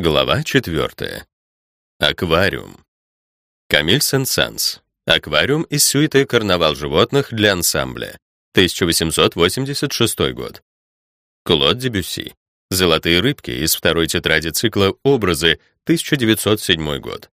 Глава 4. Аквариум. Камиль Сен-Санс. Аквариум из сюиты «Карнавал животных» для ансамбля. 1886 год. Клод Дебюсси. «Золотые рыбки» из второй тетради цикла «Образы», 1907 год.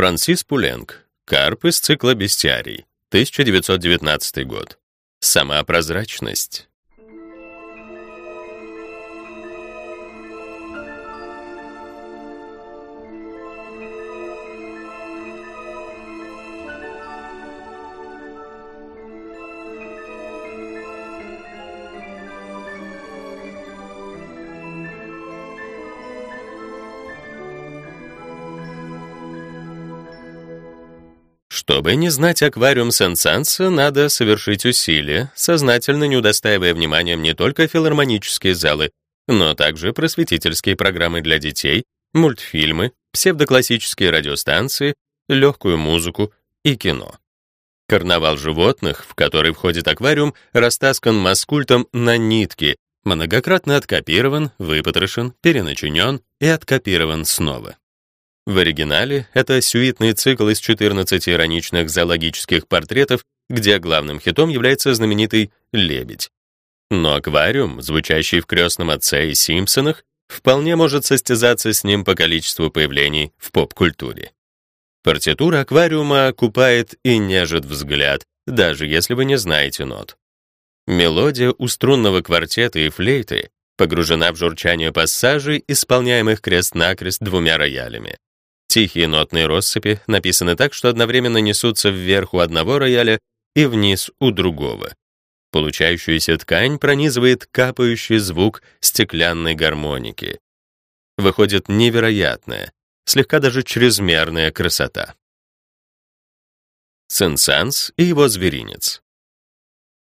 Франсис Пуленг. Карп из цикла «Бестиарий», 1919 год. Сама прозрачность. Чтобы не знать аквариум Сен-Санса, надо совершить усилия, сознательно не удостаивая вниманием не только филармонические залы, но также просветительские программы для детей, мультфильмы, псевдоклассические радиостанции, легкую музыку и кино. Карнавал животных, в который входит аквариум, растаскан маскультом на нитки, многократно откопирован, выпотрошен, переначинен и откопирован снова. В оригинале это сюитный цикл из 14 ироничных зоологических портретов, где главным хитом является знаменитый «Лебедь». Но аквариум, звучащий в «Крестном отце» и «Симпсонах», вполне может состязаться с ним по количеству появлений в поп-культуре. Партитура аквариума купает и нежит взгляд, даже если вы не знаете нот. Мелодия у струнного квартета и флейты погружена в журчание пассажей, исполняемых крест-накрест двумя роялями. Тихие нотные россыпи написаны так, что одновременно несутся вверх у одного рояля и вниз у другого. Получающуюся ткань пронизывает капающий звук стеклянной гармоники. Выходит невероятная, слегка даже чрезмерная красота. Сен-Санс и его зверинец.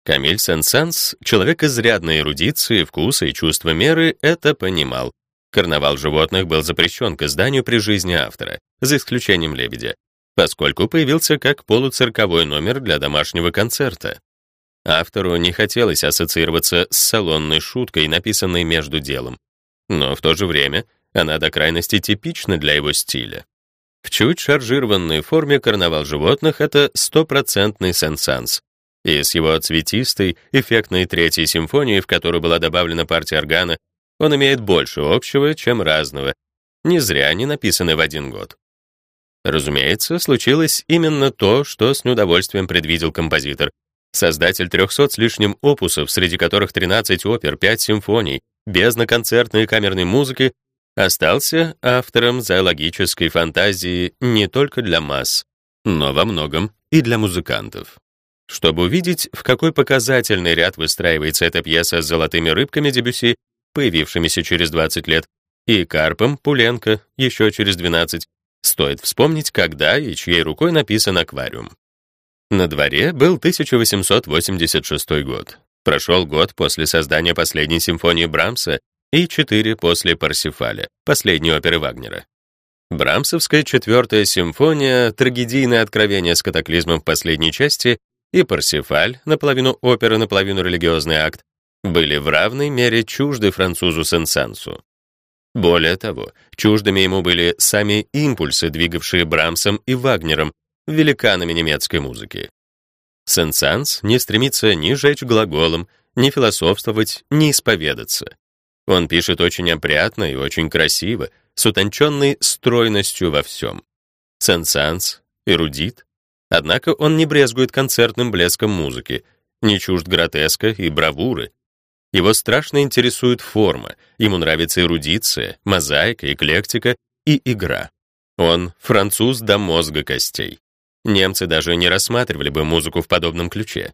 Камиль Сен-Санс, человек изрядной эрудиции, вкуса и чувства меры, это понимал Карнавал животных был запрещен к изданию при жизни автора, за исключением «Лебедя», поскольку появился как полуцирковой номер для домашнего концерта. Автору не хотелось ассоциироваться с салонной шуткой, написанной между делом, но в то же время она до крайности типична для его стиля. В чуть шаржированной форме карнавал животных — это стопроцентный сенсанс, и с его цветистой, эффектной третьей симфонией, в которую была добавлена партия органа, он имеет больше общего, чем разного. Не зря они написаны в один год. Разумеется, случилось именно то, что с неудовольствием предвидел композитор. Создатель 300 с лишним опусов, среди которых 13 опер, 5 симфоний, бездна-концертной и камерной музыки, остался автором зоологической фантазии не только для масс, но во многом и для музыкантов. Чтобы увидеть, в какой показательный ряд выстраивается эта пьеса с золотыми рыбками Дебюсси, появившимися через 20 лет, и Карпом Пуленко еще через 12, стоит вспомнить, когда и чьей рукой написан аквариум. На дворе был 1886 год. Прошел год после создания последней симфонии Брамса и четыре после Парсифаля, последней оперы Вагнера. Брамсовская четвертая симфония, трагедийное откровение с катаклизмом в последней части и Парсифаль, наполовину опера, наполовину религиозный акт, были в равной мере чужды французу Сен-Сансу. Более того, чуждыми ему были сами импульсы, двигавшие Брамсом и Вагнером, великанами немецкой музыки. Сен-Санс не стремится ни жечь глаголом, ни философствовать, ни исповедаться. Он пишет очень опрятно и очень красиво, с утонченной стройностью во всем. Сен-Санс — эрудит, однако он не брезгует концертным блеском музыки, не чужд гротеска и бравуры, его страшно интересует форма, ему нравится эрудиция, мозаика, эклектика и игра. Он француз до мозга костей. Немцы даже не рассматривали бы музыку в подобном ключе.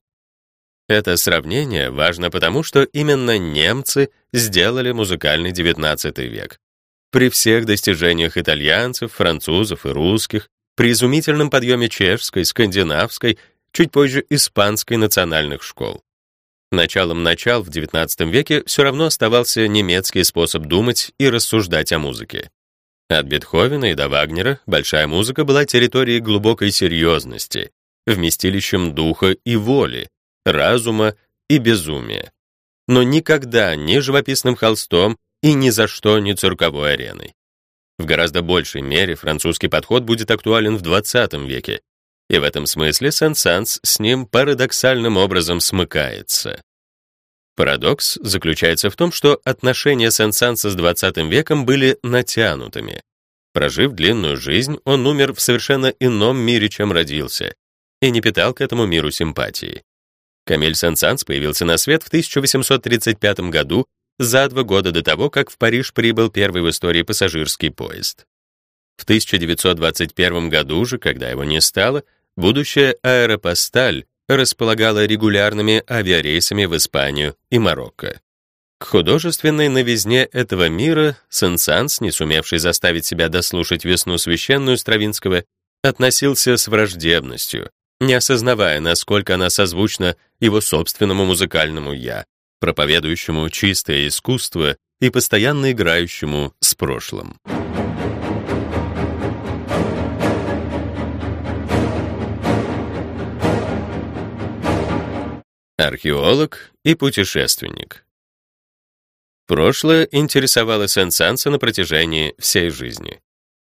Это сравнение важно потому, что именно немцы сделали музыкальный XIX век. При всех достижениях итальянцев, французов и русских, при изумительном подъеме чешской, скандинавской, чуть позже испанской национальных школ. Началом начал в XIX веке все равно оставался немецкий способ думать и рассуждать о музыке. От Бетховена и до Вагнера большая музыка была территорией глубокой серьезности, вместилищем духа и воли, разума и безумия. Но никогда ни живописным холстом и ни за что не цирковой ареной. В гораздо большей мере французский подход будет актуален в XX веке, и в этом смысле Сен-Санс с ним парадоксальным образом смыкается. Парадокс заключается в том, что отношения Сен-Санса с XX веком были натянутыми. Прожив длинную жизнь, он умер в совершенно ином мире, чем родился, и не питал к этому миру симпатии. Камиль Сен-Санс появился на свет в 1835 году, за два года до того, как в Париж прибыл первый в истории пассажирский поезд. В 1921 году же, когда его не стало, будущая аэропосталь располагала регулярными авиарейсами в Испанию и Марокко. К художественной новизне этого мира Сен-Санс, не сумевший заставить себя дослушать «Весну священную» Стравинского, относился с враждебностью, не осознавая, насколько она созвучна его собственному музыкальному «я», проповедующему чистое искусство и постоянно играющему с прошлым. Археолог и путешественник. Прошлое интересовало Сен-Санса на протяжении всей жизни.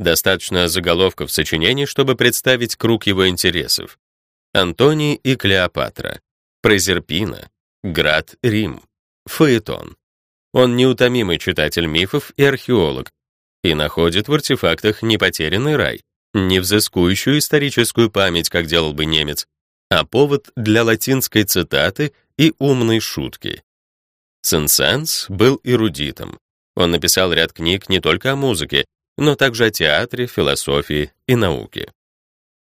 Достаточно заголовков сочинений, чтобы представить круг его интересов. Антоний и Клеопатра, Прозерпина, Град, Рим, Фаэтон. Он неутомимый читатель мифов и археолог и находит в артефактах не потерянный рай, не взыскующую историческую память, как делал бы немец, а повод для латинской цитаты и умной шутки. Сен-Санс был эрудитом. Он написал ряд книг не только о музыке, но также о театре, философии и науке.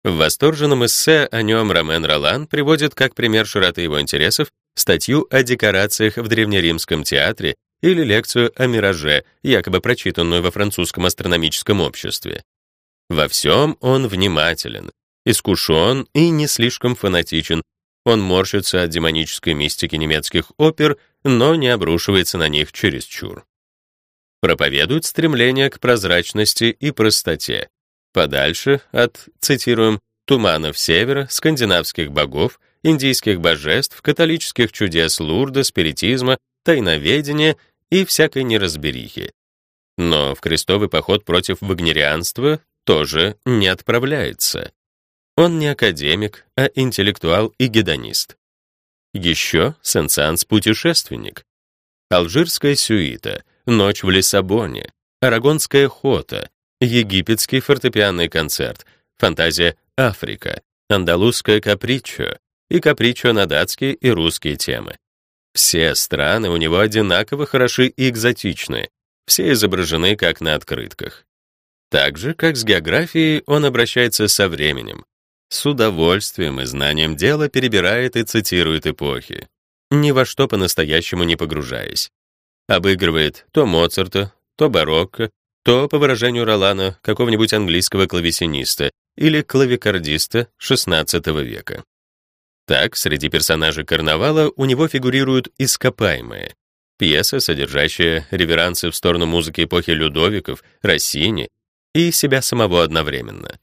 В восторженном эссе о нем Ромен Ролан приводит как пример широты его интересов статью о декорациях в древнеримском театре или лекцию о мираже, якобы прочитанную во французском астрономическом обществе. Во всем он внимателен, искушен и не слишком фанатичен. Он морщится от демонической мистики немецких опер, но не обрушивается на них чересчур. Проповедует стремление к прозрачности и простоте, подальше от, цитируем, туманов севера, скандинавских богов, индийских божеств, католических чудес Лурда, спиритизма, тайноведения и всякой неразберихи. Но в крестовый поход против вагнерианства тоже не отправляется. Он не академик, а интеллектуал и гедонист. Еще Сен-Санс — путешественник. Алжирская сюита, Ночь в Лиссабоне, Арагонская хота, Египетский фортепианный концерт, Фантазия Африка, Андалузская капричо и капричо на датские и русские темы. Все страны у него одинаково хороши и экзотичны, все изображены как на открытках. Так же, как с географией, он обращается со временем, с удовольствием и знанием дела перебирает и цитирует эпохи, ни во что по-настоящему не погружаясь. Обыгрывает то Моцарта, то барокко, то, по выражению Ролана, какого-нибудь английского клавесиниста или клавикордиста XVI века. Так, среди персонажей карнавала у него фигурируют ископаемые, пьеса, содержащая реверансы в сторону музыки эпохи Людовиков, Россини и себя самого одновременно.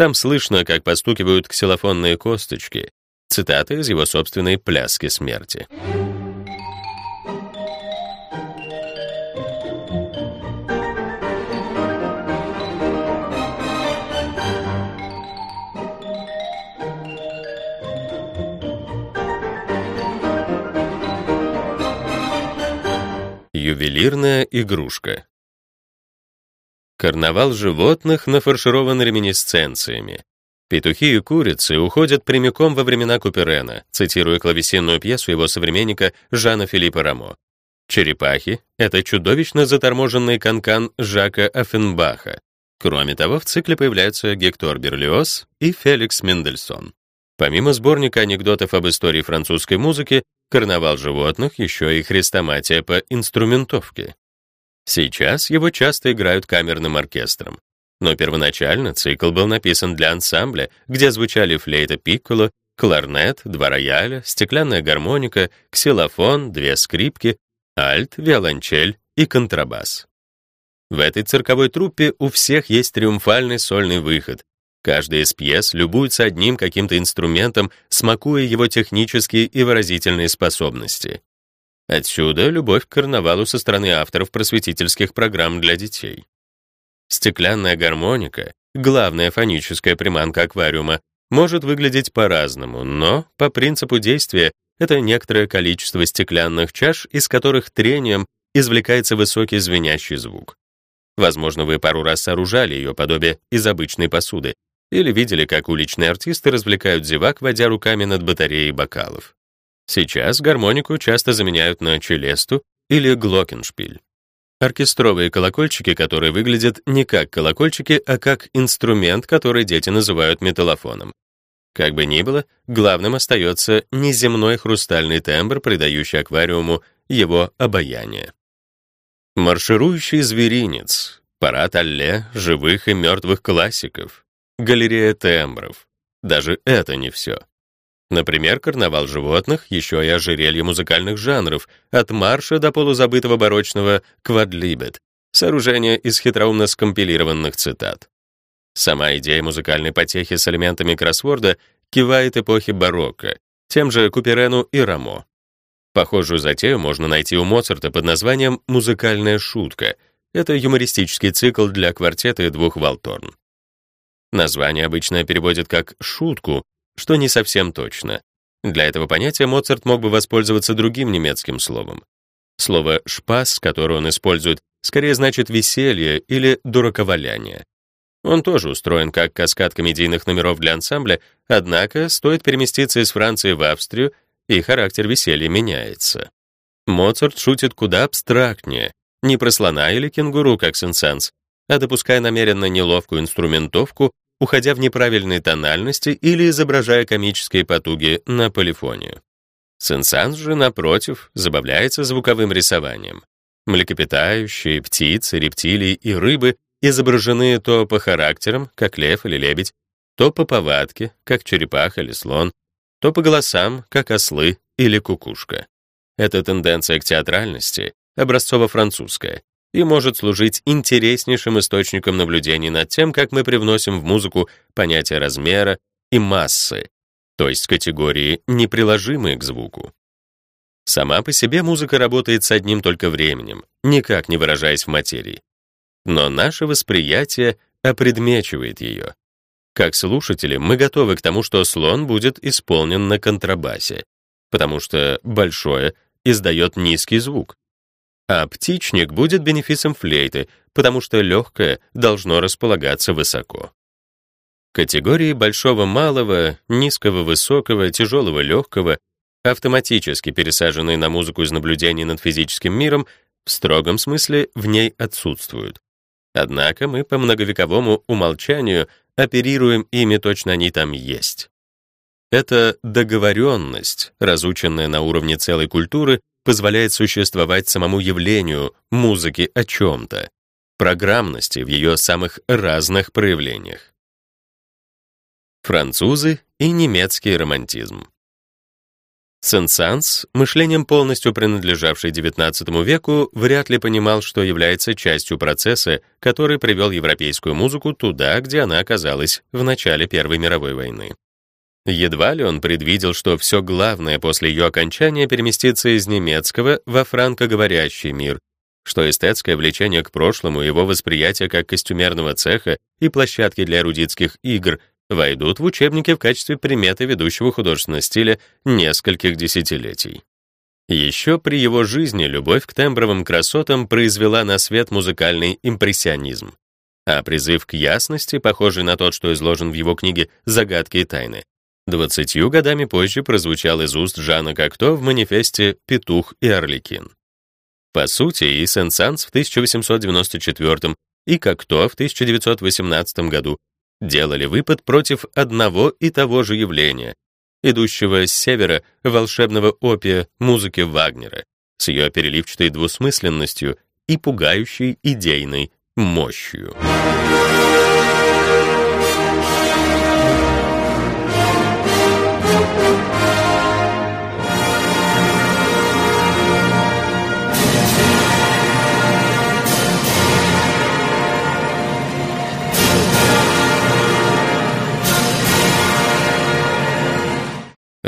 Там слышно, как постукивают ксилофонные косточки, цитаты из его собственной «Пляски смерти». Ювелирная игрушка Карнавал животных нафарширован реминисценциями. Петухи и курицы уходят прямиком во времена Куперена, цитируя клавесинную пьесу его современника Жана Филиппа Рамо. Черепахи — это чудовищно заторможенный канкан Жака Аффенбаха. Кроме того, в цикле появляются Гектор Берлиоз и Феликс Мендельсон. Помимо сборника анекдотов об истории французской музыки, «Карнавал животных» еще и хрестоматия по инструментовке. Сейчас его часто играют камерным оркестром. Но первоначально цикл был написан для ансамбля, где звучали флейта пикколо, кларнет, два рояля, стеклянная гармоника, ксилофон, две скрипки, альт, виолончель и контрабас. В этой цирковой труппе у всех есть триумфальный сольный выход. Каждая из пьес любуется одним каким-то инструментом, смакуя его технические и выразительные способности. Отсюда любовь к карнавалу со стороны авторов просветительских программ для детей. Стеклянная гармоника, главная фоническая приманка аквариума, может выглядеть по-разному, но по принципу действия это некоторое количество стеклянных чаш, из которых трением извлекается высокий звенящий звук. Возможно, вы пару раз сооружали ее подобие из обычной посуды или видели, как уличные артисты развлекают зевак, водя руками над батареей бокалов. Сейчас гармонику часто заменяют на челесту или глокеншпиль. Оркестровые колокольчики, которые выглядят не как колокольчики, а как инструмент, который дети называют металлофоном. Как бы ни было, главным остается неземной хрустальный тембр, придающий аквариуму его обаяние. Марширующий зверинец, парад алле живых и мертвых классиков, галерея тембров. Даже это не все. Например, карнавал животных, еще и ожерелье музыкальных жанров, от марша до полузабытого барочного «Квадлибет», сооружение из хитроумно скомпилированных цитат. Сама идея музыкальной потехи с элементами кроссворда кивает эпохи барокко, тем же Куперену и Рамо. Похожую затею можно найти у Моцарта под названием «Музыкальная шутка». Это юмористический цикл для квартета и двух валторн. Название обычно переводят как «шутку», что не совсем точно. Для этого понятия Моцарт мог бы воспользоваться другим немецким словом. Слово «шпас», которое он использует, скорее значит «веселье» или «дураковаляние». Он тоже устроен как каскад комедийных номеров для ансамбля, однако стоит переместиться из Франции в Австрию, и характер веселья меняется. Моцарт шутит куда абстрактнее, не про слона или кенгуру, как Сен-Санс, а допуская намеренно неловкую инструментовку, уходя в неправильные тональности или изображая комические потуги на полифонию. Сен-Санс же, напротив, забавляется звуковым рисованием. Млекопитающие, птицы, рептилии и рыбы изображены то по характерам, как лев или лебедь, то по повадке, как черепаха или слон, то по голосам, как ослы или кукушка. Эта тенденция к театральности образцово-французская и может служить интереснейшим источником наблюдений над тем, как мы привносим в музыку понятие размера и массы, то есть категории, неприложимые к звуку. Сама по себе музыка работает с одним только временем, никак не выражаясь в материи но наше восприятие опредмечивает ее. Как слушатели, мы готовы к тому, что слон будет исполнен на контрабасе, потому что большое издает низкий звук. А птичник будет бенефисом флейты, потому что легкое должно располагаться высоко. Категории большого-малого, низкого-высокого, тяжелого-легкого, автоматически пересаженные на музыку из наблюдений над физическим миром, в строгом смысле в ней отсутствуют. Однако мы по многовековому умолчанию оперируем ими, точно они там есть. Эта договоренность, разученная на уровне целой культуры, позволяет существовать самому явлению музыки о чем-то, программности в ее самых разных проявлениях. Французы и немецкий романтизм. Сен-Санс, мышлением полностью принадлежавший XIX веку, вряд ли понимал, что является частью процесса, который привел европейскую музыку туда, где она оказалась в начале Первой мировой войны. Едва ли он предвидел, что все главное после ее окончания переместится из немецкого во франкоговорящий мир, что эстетское влечение к прошлому, его восприятие как костюмерного цеха и площадки для эрудитских игр войдут в учебники в качестве приметы ведущего художественного стиля нескольких десятилетий. Еще при его жизни любовь к тембровым красотам произвела на свет музыкальный импрессионизм. А призыв к ясности, похожий на тот, что изложен в его книге «Загадки и тайны», двадцатью годами позже прозвучал из уст Жана Кокто в манифесте «Петух и Орликин». По сути, и Сен-Санс в 1894 и Кокто в 1918 году делали выпад против одного и того же явления, идущего с севера волшебного опия музыки Вагнера, с ее переливчатой двусмысленностью и пугающей идейной мощью. Thank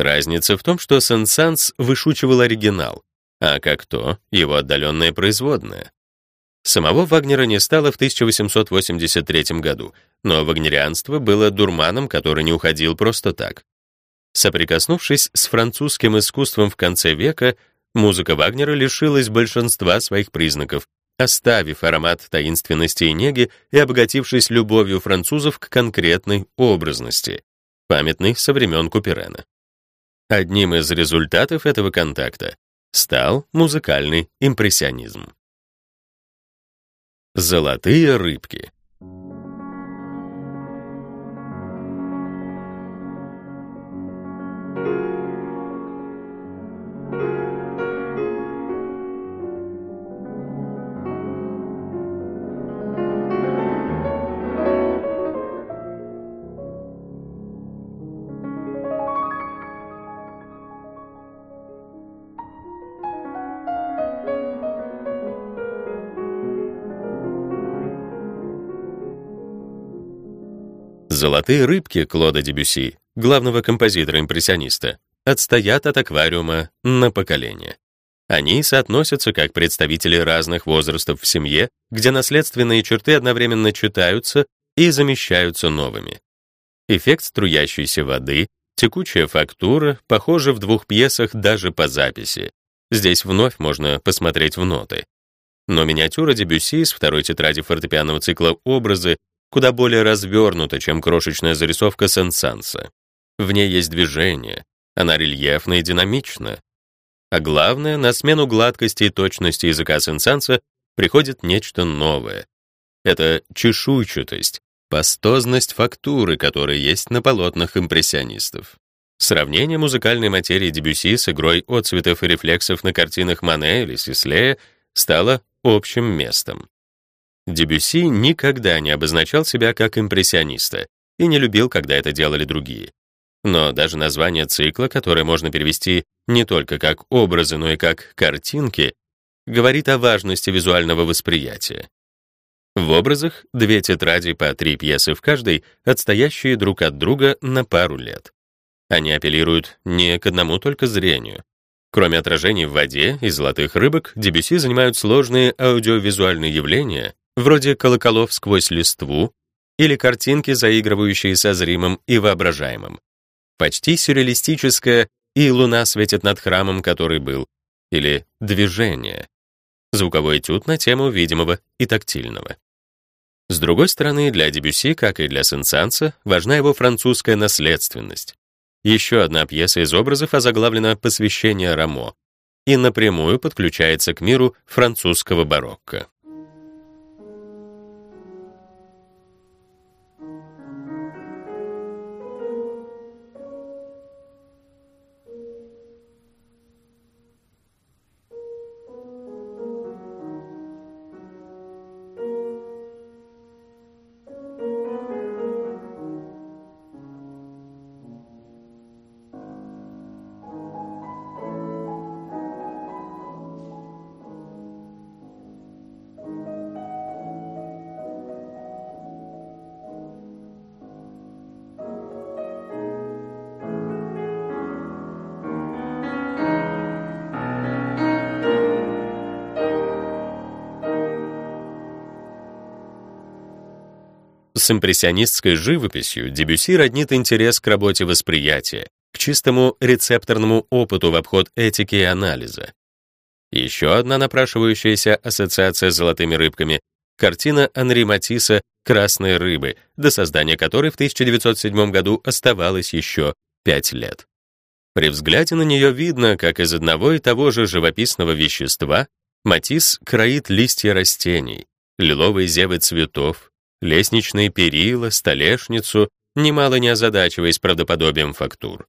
Разница в том, что Сен-Санс вышучивал оригинал, а как то его отдаленное производное. Самого Вагнера не стало в 1883 году, но вагнерианство было дурманом, который не уходил просто так. Соприкоснувшись с французским искусством в конце века, музыка Вагнера лишилась большинства своих признаков, оставив аромат таинственности и неги и обогатившись любовью французов к конкретной образности, памятной со времен Куперена. Одним из результатов этого контакта стал музыкальный импрессионизм. Золотые рыбки Золотые рыбки Клода Дебюси, главного композитора-импрессиониста, отстоят от аквариума на поколение. Они соотносятся как представители разных возрастов в семье, где наследственные черты одновременно читаются и замещаются новыми. Эффект струящейся воды, текучая фактура похожи в двух пьесах даже по записи. Здесь вновь можно посмотреть в ноты. Но миниатюра Дебюси из второй тетради фортепианного цикла «Образы» куда более развернута, чем крошечная зарисовка Сен-Санса. В ней есть движение, она рельефна и динамична. А главное, на смену гладкости и точности языка Сен-Санса приходит нечто новое. Это чешуйчатость, пастозность фактуры, которая есть на полотнах импрессионистов. Сравнение музыкальной материи Дебюси с игрой отцветов и рефлексов на картинах Мане или Сислея стало общим местом. Дебюсси никогда не обозначал себя как импрессиониста и не любил, когда это делали другие. Но даже название цикла, которое можно перевести не только как образы, но и как картинки, говорит о важности визуального восприятия. В образах две тетради по три пьесы в каждой, отстоящие друг от друга на пару лет. Они апеллируют не к одному только зрению. Кроме отражений в воде и золотых рыбок, Дебюсси занимают сложные аудиовизуальные явления, вроде колоколов сквозь листву или картинки, заигрывающие со зримым и воображаемым. Почти сюрреалистическое «И луна светит над храмом, который был» или «Движение». Звуковой этюд на тему видимого и тактильного. С другой стороны, для Дебюсси, как и для Сен-Санса, важна его французская наследственность. Еще одна пьеса из образов озаглавлена «Посвящение Рамо» и напрямую подключается к миру французского барокко. С импрессионистской живописью Дебюсси роднит интерес к работе восприятия, к чистому рецепторному опыту в обход этики и анализа. Еще одна напрашивающаяся ассоциация с золотыми рыбками — картина Анри Матисса «Красные рыбы», до создания которой в 1907 году оставалось еще пять лет. При взгляде на нее видно, как из одного и того же живописного вещества Матисс кроит листья растений, лиловые зевы цветов, лестничные перила, столешницу, немало не озадачиваясь правдоподобием фактур.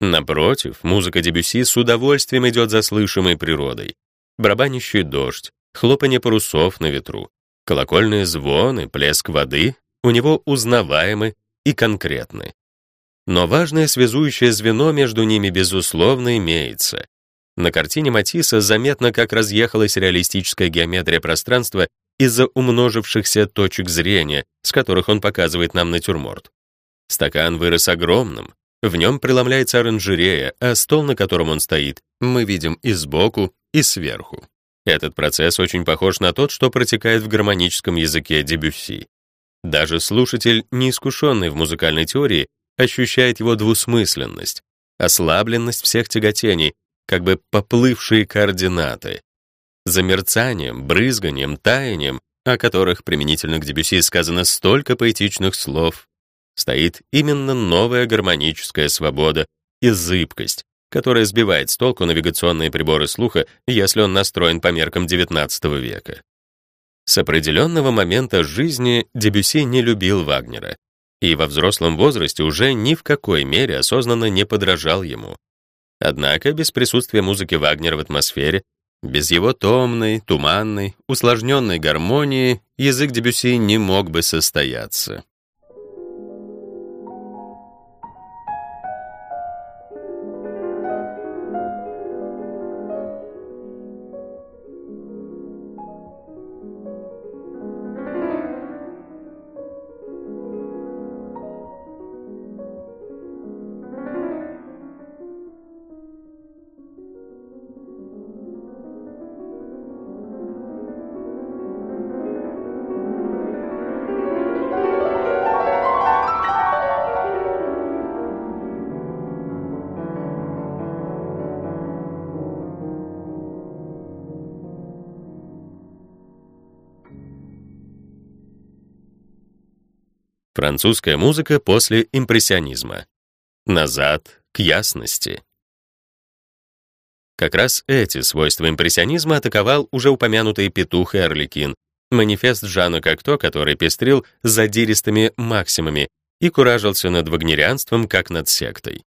Напротив, музыка Дебюсси с удовольствием идет за слышимой природой. Барабанящий дождь, хлопанье парусов на ветру, колокольные звоны, плеск воды у него узнаваемы и конкретны. Но важное связующее звено между ними, безусловно, имеется. На картине Матисса заметно, как разъехалась реалистическая геометрия пространства из-за умножившихся точек зрения, с которых он показывает нам натюрморт. Стакан вырос огромным, В нем преломляется оранжерея, а стол, на котором он стоит, мы видим и сбоку, и сверху. Этот процесс очень похож на тот, что протекает в гармоническом языке Дебюсси. Даже слушатель, неискушенный в музыкальной теории, ощущает его двусмысленность, ослабленность всех тяготений, как бы поплывшие координаты. За мерцанием, брызганием, таянием, о которых применительно к Дебюсси сказано столько поэтичных слов, стоит именно новая гармоническая свобода и зыбкость, которая сбивает с толку навигационные приборы слуха, если он настроен по меркам XIX века. С определенного момента жизни Дебюсси не любил Вагнера, и во взрослом возрасте уже ни в какой мере осознанно не подражал ему. Однако без присутствия музыки Вагнера в атмосфере, без его томной, туманной, усложненной гармонии язык Дебюсси не мог бы состояться. Французская музыка после импрессионизма. Назад к ясности. Как раз эти свойства импрессионизма атаковал уже упомянутый петух и орликин, манифест Жана Кокто, который пестрил задиристыми максимами и куражился над вагнерианством как над сектой.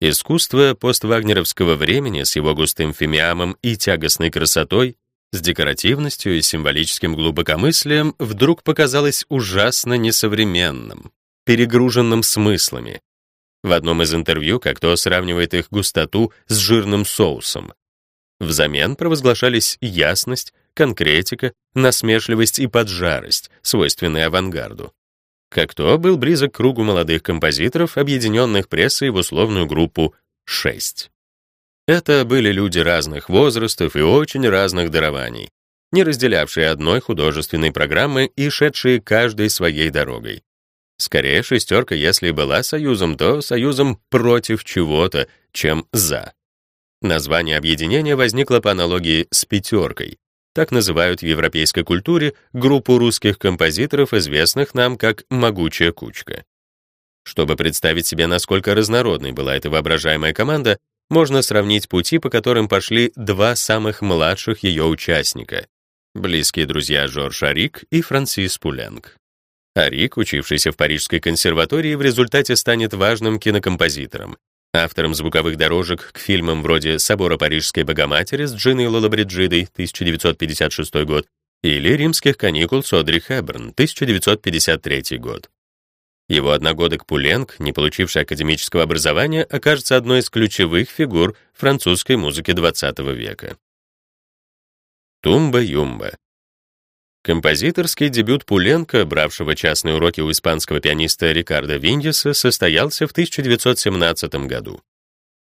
Искусство поствагнеровского времени с его густым фимиамом и тягостной красотой с декоративностью и символическим глубокомыслием вдруг показалось ужасно несовременным, перегруженным смыслами. В одном из интервью как-то сравнивает их густоту с жирным соусом. Взамен провозглашались ясность, конкретика, насмешливость и поджарость, свойственные авангарду. Как-то был близок к кругу молодых композиторов, объединенных прессой в условную группу «6». Это были люди разных возрастов и очень разных дарований, не разделявшие одной художественной программы и шедшие каждой своей дорогой. Скорее, шестерка, если была союзом, то союзом против чего-то, чем за. Название объединения возникло по аналогии с пятеркой. Так называют в европейской культуре группу русских композиторов, известных нам как «могучая кучка». Чтобы представить себе, насколько разнородной была эта воображаемая команда, можно сравнить пути, по которым пошли два самых младших ее участника — близкие друзья Жорж Арик и Франсис Пуленг. Арик, учившийся в Парижской консерватории, в результате станет важным кинокомпозитором, автором звуковых дорожек к фильмам вроде «Собора Парижской Богоматери» с Джиной Лолабриджидой, 1956 год, или «Римских каникул» с Одри Хэбберн, 1953 год. Его одногодок Пуленг, не получивший академического образования, окажется одной из ключевых фигур французской музыки XX века. Тумба-юмба. Композиторский дебют Пуленко, бравшего частные уроки у испанского пианиста Рикардо Виндиса, состоялся в 1917 году.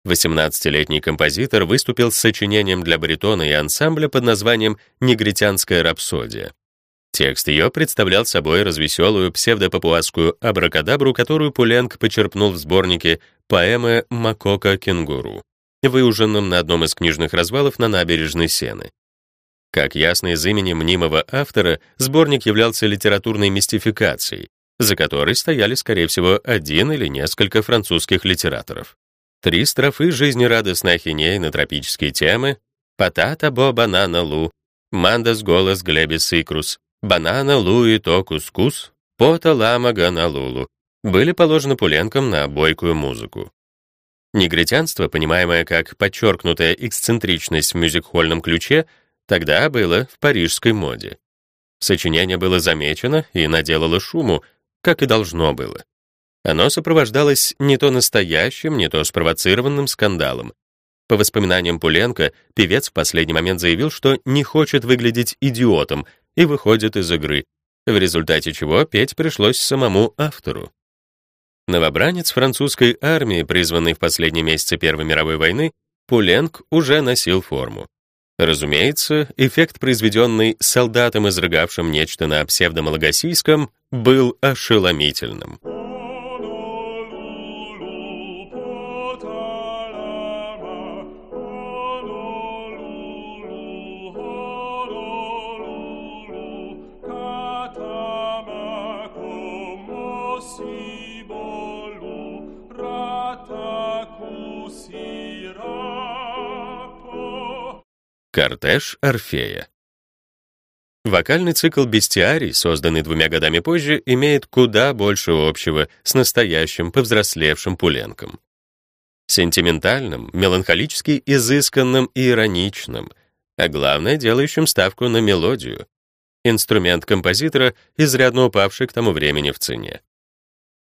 18-летний композитор выступил с сочинением для баритона и ансамбля под названием «Негритянская рапсодия». Текст ее представлял собой развеселую псевдопапуасскую абракадабру, которую Пуленг почерпнул в сборнике поэмы «Макока кенгуру», выуженном на одном из книжных развалов на набережной Сены. Как ясно из имени мнимого автора, сборник являлся литературной мистификацией, за которой стояли, скорее всего, один или несколько французских литераторов. Три строфы жизнерадостной ахинеи на тропические темы «Патата бо банана лу», «Мандас голос глебис икрус», банана, луи, то кускус, пота, лама, ганалулу были положены Пуленком на бойкую музыку. Негритянство, понимаемое как подчеркнутая эксцентричность в мюзик-хольном ключе, тогда было в парижской моде. Сочинение было замечено и наделало шуму, как и должно было. Оно сопровождалось не то настоящим, не то спровоцированным скандалом. По воспоминаниям Пуленко, певец в последний момент заявил, что не хочет выглядеть идиотом и выходит из игры, в результате чего петь пришлось самому автору. Новобранец французской армии, призванный в последние месяцы Первой мировой войны, Пуленг уже носил форму. Разумеется, эффект, произведенный солдатом, изрыгавшим нечто на псевдомалагасийском, был ошеломительным. Кортеж Орфея. Вокальный цикл «Бестиарий», созданный двумя годами позже, имеет куда больше общего с настоящим повзрослевшим Пуленком. Сентиментальным, меланхолически изысканным и ироничным, а главное, делающим ставку на мелодию. Инструмент композитора, изрядно упавший к тому времени в цене.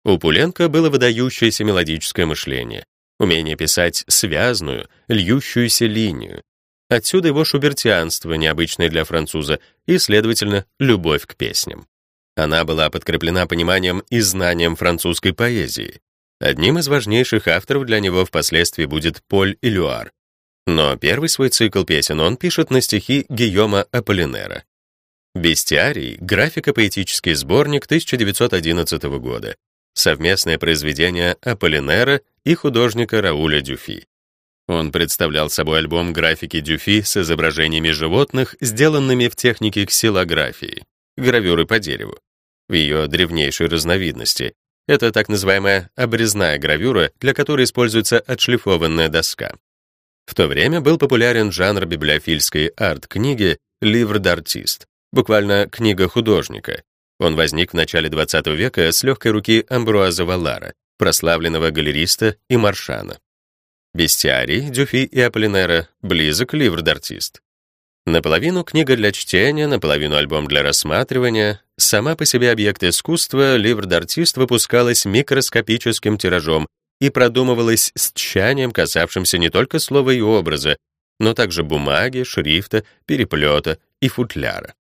У Пуленко было выдающееся мелодическое мышление, умение писать связную, льющуюся линию, Отсюда его шубертианство, необычное для француза, и, следовательно, любовь к песням. Она была подкреплена пониманием и знанием французской поэзии. Одним из важнейших авторов для него впоследствии будет Поль Илюар. Но первый свой цикл песен он пишет на стихи Гийома Аполлинера. «Бестиарий» — графико-поэтический сборник 1911 года, совместное произведение Аполлинера и художника Рауля Дюфи. Он представлял собой альбом графики Дюфи с изображениями животных, сделанными в технике ксилографии, гравюры по дереву. В ее древнейшей разновидности это так называемая обрезная гравюра, для которой используется отшлифованная доска. В то время был популярен жанр библиофильской арт-книги «ливр d'артист», буквально «книга художника». Он возник в начале XX века с легкой руки Амбруаза Валлара, прославленного галериста и маршана. Бестиарий, Дюфи и Аполлинера близок ливр d'артист. Наполовину книга для чтения, наполовину альбом для рассматривания. Сама по себе объект искусства, ливр d'артист выпускалась микроскопическим тиражом и продумывалась с тщанием, касавшимся не только слова и образа, но также бумаги, шрифта, переплета и футляра.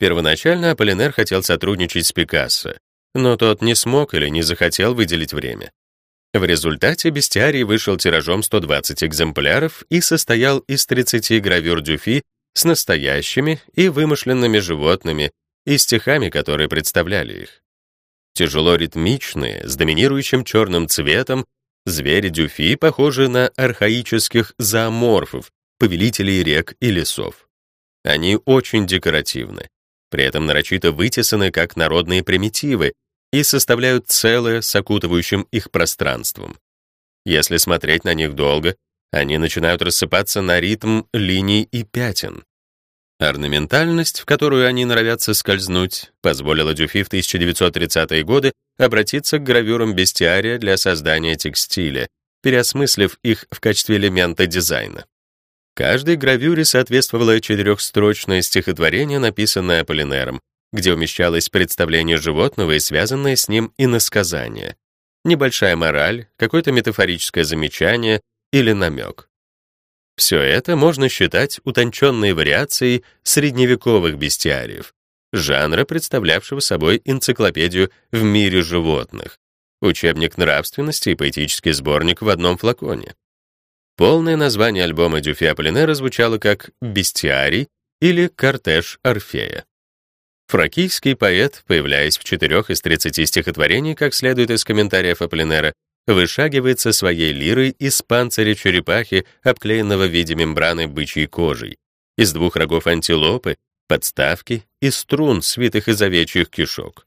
Первоначально Аполлинер хотел сотрудничать с Пикассо, но тот не смог или не захотел выделить время. В результате бестиарий вышел тиражом 120 экземпляров и состоял из 30 гравюр Дюфи с настоящими и вымышленными животными и стихами, которые представляли их. Тяжело ритмичные, с доминирующим черным цветом, звери Дюфи похожи на архаических зооморфов, повелителей рек и лесов. Они очень декоративны, при этом нарочито вытесаны как народные примитивы, и составляют целое с окутывающим их пространством. Если смотреть на них долго, они начинают рассыпаться на ритм линий и пятен. Орнаментальность, в которую они норовятся скользнуть, позволила Дюфи в 1930-е годы обратиться к гравюрам бестиария для создания текстиля, переосмыслив их в качестве элемента дизайна. Каждой гравюре соответствовало четырехстрочное стихотворение, написанное Аполлинером, где умещалось представление животного и связанное с ним иносказание, небольшая мораль, какое-то метафорическое замечание или намек. Все это можно считать утонченной вариацией средневековых бестиариев, жанра, представлявшего собой энциклопедию в мире животных, учебник нравственности и поэтический сборник в одном флаконе. Полное название альбома Дюфи Аполлинера звучало как «Бестиарий» или «Кортеж Орфея». Фракийский поэт, появляясь в четырех из 30 стихотворений, как следует из комментариев Аполлинера, вышагивает со своей лирой из панциря черепахи, обклеенного в виде мембраны бычьей кожей, из двух рогов антилопы, подставки и струн, свитых из овечьих кишок.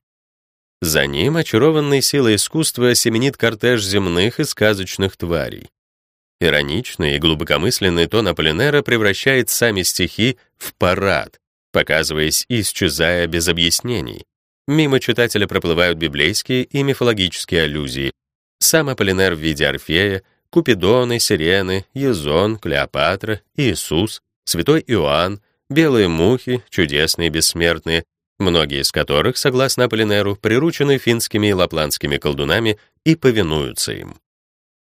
За ним, очарованный силой искусства, семенит кортеж земных и сказочных тварей. Ироничный и глубокомысленный тон Аполлинера превращает сами стихи в парад, показываясь и исчезая без объяснений. Мимо читателя проплывают библейские и мифологические аллюзии. Сам Аполлинер в виде Орфея, Купидоны, Сирены, Езон, Клеопатра, Иисус, Святой Иоанн, белые мухи, чудесные бессмертные, многие из которых, согласно Аполлинеру, приручены финскими и лапландскими колдунами и повинуются им.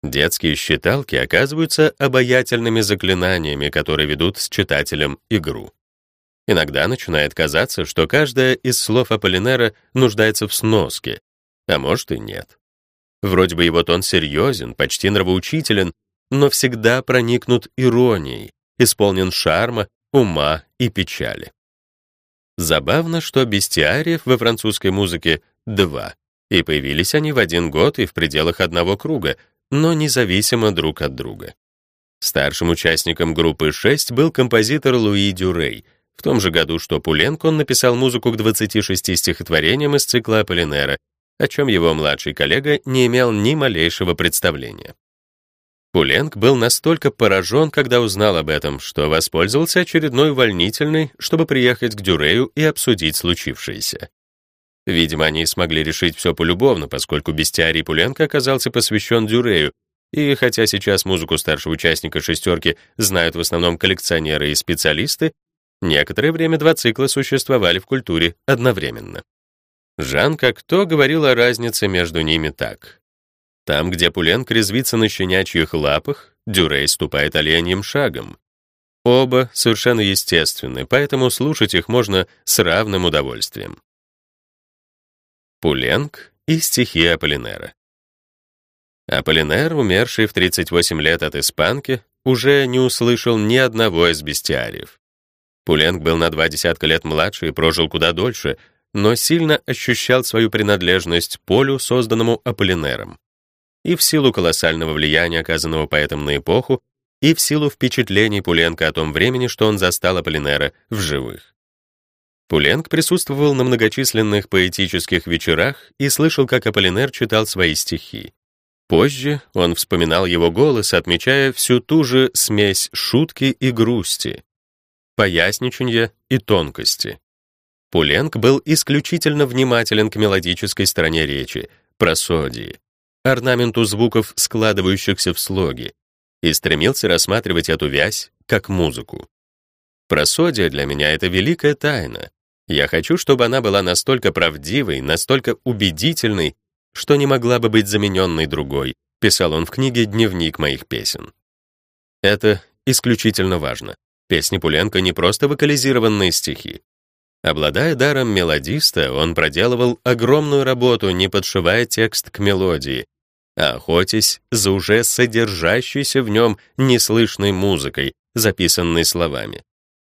Детские считалки оказываются обаятельными заклинаниями, которые ведут с читателем игру. Иногда начинает казаться, что каждое из слов Аполлинера нуждается в сноске, а может и нет. Вроде бы его тон серьезен, почти нравоучителен, но всегда проникнут иронией, исполнен шарма, ума и печали. Забавно, что бестиариев во французской музыке два, и появились они в один год и в пределах одного круга, но независимо друг от друга. Старшим участником группы 6 был композитор Луи Дюрей. В том же году, что Пуленко, он написал музыку к 26 стихотворениям из цикла Аполлинера, о чем его младший коллега не имел ни малейшего представления. Пуленк был настолько поражен, когда узнал об этом, что воспользовался очередной увольнительной, чтобы приехать к Дюрею и обсудить случившееся. Видимо, они смогли решить все полюбовно, поскольку бестиарий Пуленко оказался посвящен Дюрею, и хотя сейчас музыку старшего участника «шестерки» знают в основном коллекционеры и специалисты, некоторое время два цикла существовали в культуре одновременно. Жан Кокто говорил о разнице между ними так. Там, где Пуленк резвится на щенячьих лапах, Дюрей ступает оленьим шагом. Оба совершенно естественны, поэтому слушать их можно с равным удовольствием. Пуленк и стихи Аполлинера. Аполлинер, умерший в 38 лет от испанки, уже не услышал ни одного из бестиариев. Пуленк был на два десятка лет младше и прожил куда дольше, но сильно ощущал свою принадлежность полю, созданному Аполлинером и в силу колоссального влияния, оказанного поэтом на эпоху, и в силу впечатлений Пуленко о том времени, что он застал Аполлинера в живых. Пуленк присутствовал на многочисленных поэтических вечерах и слышал, как Аполлинер читал свои стихи. Позже он вспоминал его голос, отмечая всю ту же смесь шутки и грусти, поясничанья и тонкости. Пуленк был исключительно внимателен к мелодической стороне речи, просодии орнаменту звуков, складывающихся в слоги, и стремился рассматривать эту вязь как музыку. Просодия для меня — это великая тайна. Я хочу, чтобы она была настолько правдивой, настолько убедительной, что не могла бы быть замененной другой, писал он в книге «Дневник моих песен». Это исключительно важно. Песни Пуленко не просто вокализированные стихи. Обладая даром мелодиста, он проделывал огромную работу, не подшивая текст к мелодии, а охотясь за уже содержащейся в нем неслышной музыкой, записанной словами,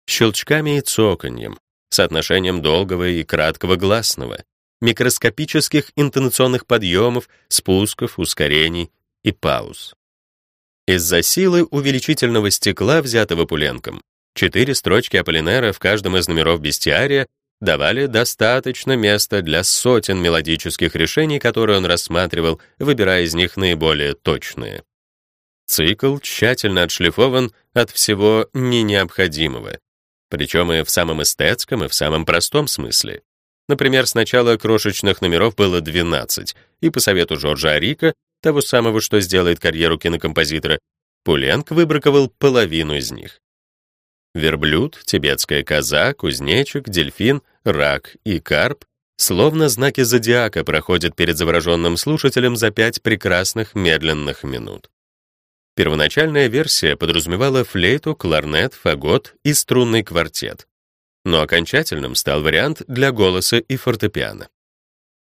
щелчками и цоканьем, соотношением долгого и краткого гласного, микроскопических интонационных подъемов, спусков, ускорений и пауз. Из-за силы увеличительного стекла, взятого Пуленком, Четыре строчки Аполлинера в каждом из номеров бестиария давали достаточно места для сотен мелодических решений, которые он рассматривал, выбирая из них наиболее точные. Цикл тщательно отшлифован от всего ненеобходимого, причем и в самом эстетском, и в самом простом смысле. Например, сначала крошечных номеров было 12, и по совету Жоржа Арика, того самого, что сделает карьеру кинокомпозитора, Пуленк выбраковал половину из них верблюд, тибетская коза, кузнечик, дельфин, рак и карп, словно знаки зодиака проходят перед завороженным слушателем за пять прекрасных медленных минут. Первоначальная версия подразумевала флейту, кларнет, фагот и струнный квартет. Но окончательным стал вариант для голоса и фортепиано.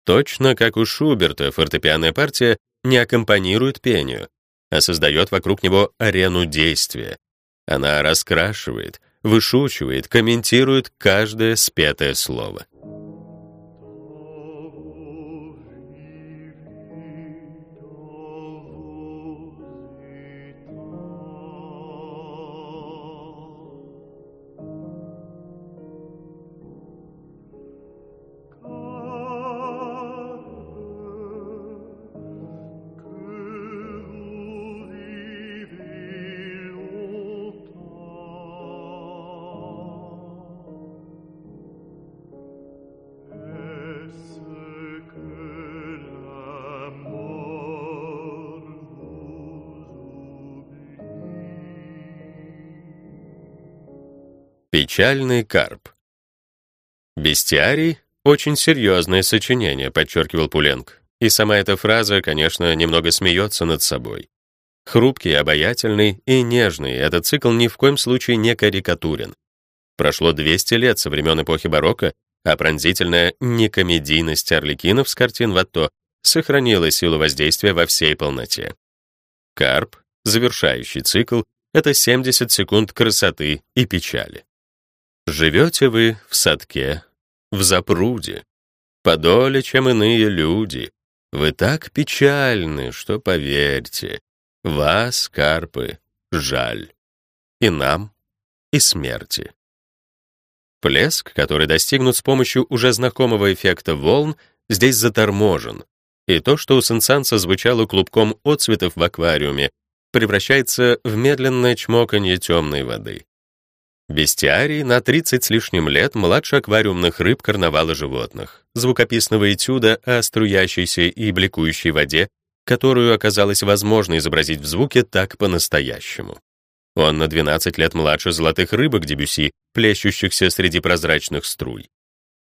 Точно как у Шуберта, фортепианная партия не аккомпанирует пению, а создает вокруг него арену действия, она раскрашивает, вышучивает, комментирует каждое спетое слово. Печальный карп. Бестиарий — очень серьезное сочинение, подчеркивал Пуленк. И сама эта фраза, конечно, немного смеется над собой. Хрупкий, обаятельный и нежный, этот цикл ни в коем случае не карикатурен. Прошло 200 лет со времен эпохи барокко, а пронзительная некомедийность Орликинов с картин Ватто сохранила силу воздействия во всей полноте. Карп, завершающий цикл, это 70 секунд красоты и печали. Живете вы в садке, в запруде, подоле, чем иные люди. Вы так печальны, что, поверьте, вас, карпы, жаль. И нам, и смерти. Плеск, который достигнут с помощью уже знакомого эффекта волн, здесь заторможен, и то, что у сенсанса звучало клубком отцветов в аквариуме, превращается в медленное чмоканье темной воды. Бестиарий на 30 с лишним лет младше аквариумных рыб карнавала животных, звукописного этюда о струящейся и бликующей воде, которую оказалось возможно изобразить в звуке так по-настоящему. Он на 12 лет младше золотых рыбок Дебюси, плещущихся среди прозрачных струй.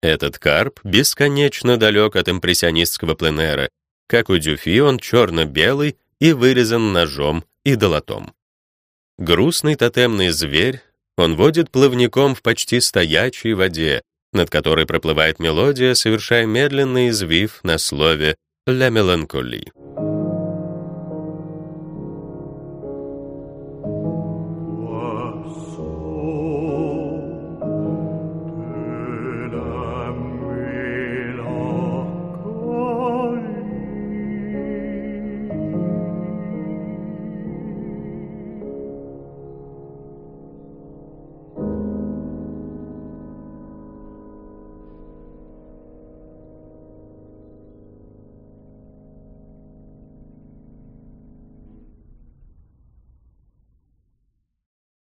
Этот карп бесконечно далек от импрессионистского пленера. Как у Дюфи, он черно-белый и вырезан ножом и долотом. Грустный тотемный зверь, он водит плавником в почти стоячей воде, над которой проплывает мелодия, совершая медленный извив на слове «ля меланколи».